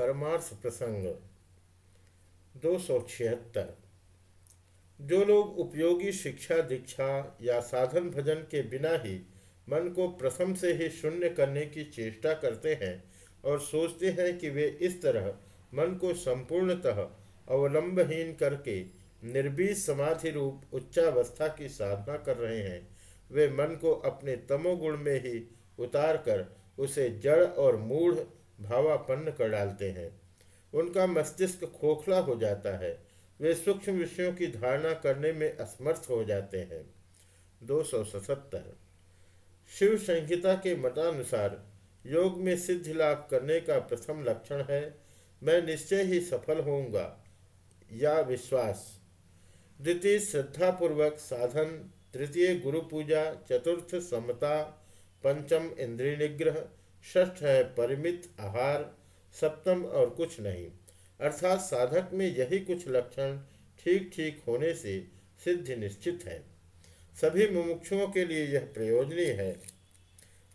परमार्थ प्रसंग। दो सौ छिहत्तर। जो लोग उपयोगी शिक्षा, दीक्षा या साधन भजन के बिना ही मन को प्रथम से ही शून्य करने की चेष्टा करते हैं और सोचते हैं कि वे इस तरह मन को संपूर्णतः अवलंबहीन करके निर्बीज समाधि रूप उच्चावस्था की साधना कर रहे हैं, वे मन को अपने तमोगुण में ही उतार कर उसे जड़ और मूढ़ भावापन्न कर डालते हैं। उनका मस्तिष्क खोखला हो जाता है। वे सूक्ष्म विषयों की धारणा करने में असमर्थ हो जाते हैं। दो सौ सतहत्तर। शिव संहिता के मतानुसार योग में सिद्धि लाभ करने का प्रथम लक्षण है, मैं निश्चय ही सफल होऊँगा। या विश्वास। द्वितीय, श्रद्धापूर्वक साधन। तृतीय गुरु पूजा चतुर्थ, समता। पंचम, इंद्रिय निग्रह। षष्ठ है परिमित आहार, सप्तम और कुछ नहीं। अर्थात साधक में यही कुछ लक्षण ठीक ठीक होने से सिद्धि निश्चित है। सभी मुमुक्षुओं के लिए यह प्रयोजनीय है।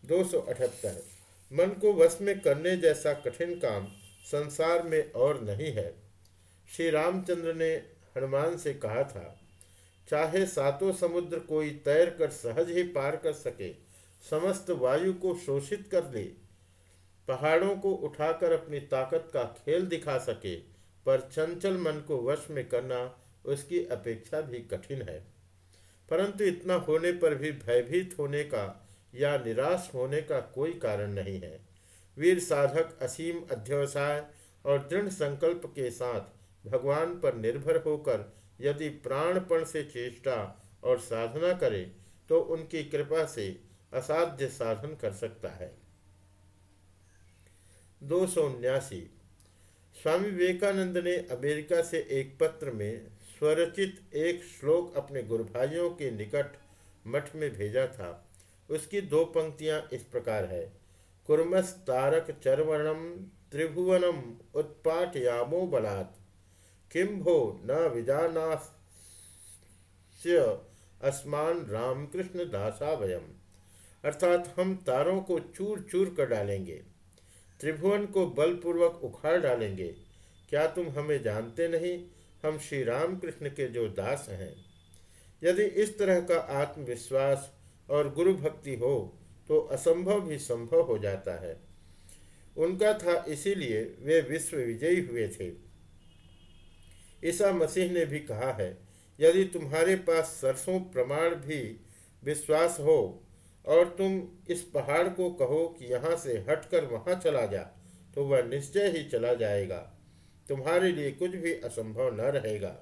दो सौ अठहत्तर। मन को वश में करने जैसा कठिन काम संसार में और नहीं है। श्री रामचंद्र ने हनुमान से कहा था, चाहे सातों समुद्र कोई तैर कर सहज ही पार कर सके समस्त वायु को शोषित कर ले, पहाड़ों को उठाकर अपनी ताकत का खेल दिखा सके, पर चंचल मन को वश में करना उसकी अपेक्षा भी कठिन है। परंतु इतना होने पर भी भयभीत होने का या निराश होने का कोई कारण नहीं है। वीर साधक असीम अध्यवसाय और दृढ़ संकल्प के साथ भगवान पर निर्भर होकर यदि प्राणपण से चेष्टा और साधना करे तो उनकी कृपा से असाध्य साधन कर सकता है। दो सौ उन्यासी। स्वामी विवेकानंद ने अमेरिका से एक पत्र में स्वरचित एक श्लोक अपने गुरु भाइयों के निकट मठ में भेजा था। उसकी दो पंक्तियाँ इस प्रकार है। कुर्मस तारक चरवणम त्रिभुवनम उत्पाट यामो बलात्। किम भो न विजानास्य। अस्मान रामकृष्ण दासा वयम अर्थात हम तारों को चूर चूर कर डालेंगे, त्रिभुवन को बलपूर्वक उखाड़ डालेंगे। क्या तुम हमें जानते नहीं? हम श्री राम कृष्ण के जो दास हैं। यदि इस तरह का आत्मविश्वास और गुरु भक्ति हो तो असंभव भी संभव हो जाता है। उनका था इसीलिए वे विश्व विजयी हुए थे। ईसा मसीह ने भी कहा है, यदि तुम्हारे पास सरसों प्रमाण भी विश्वास हो और तुम इस पहाड़ को कहो कि यहाँ से हटकर वहाँ चला जा तो वह निश्चय ही चला जाएगा। तुम्हारे लिए कुछ भी असंभव न रहेगा।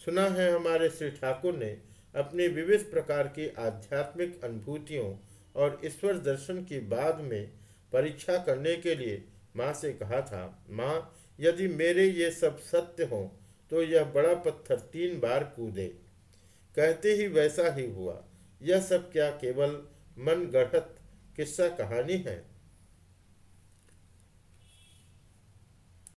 सुना है हमारे श्री ठाकुर ने अपनी विविध प्रकार की आध्यात्मिक अनुभूतियों और ईश्वर दर्शन की बाद में परीक्षा करने के लिए माँ से कहा था, माँ, यदि मेरे ये सब सत्य हों तो यह बड़ा पत्थर तीन बार कूदे। कहते ही वैसा ही हुआ। यह सब क्या केवल मन गढ़त किस्सा कहानी है।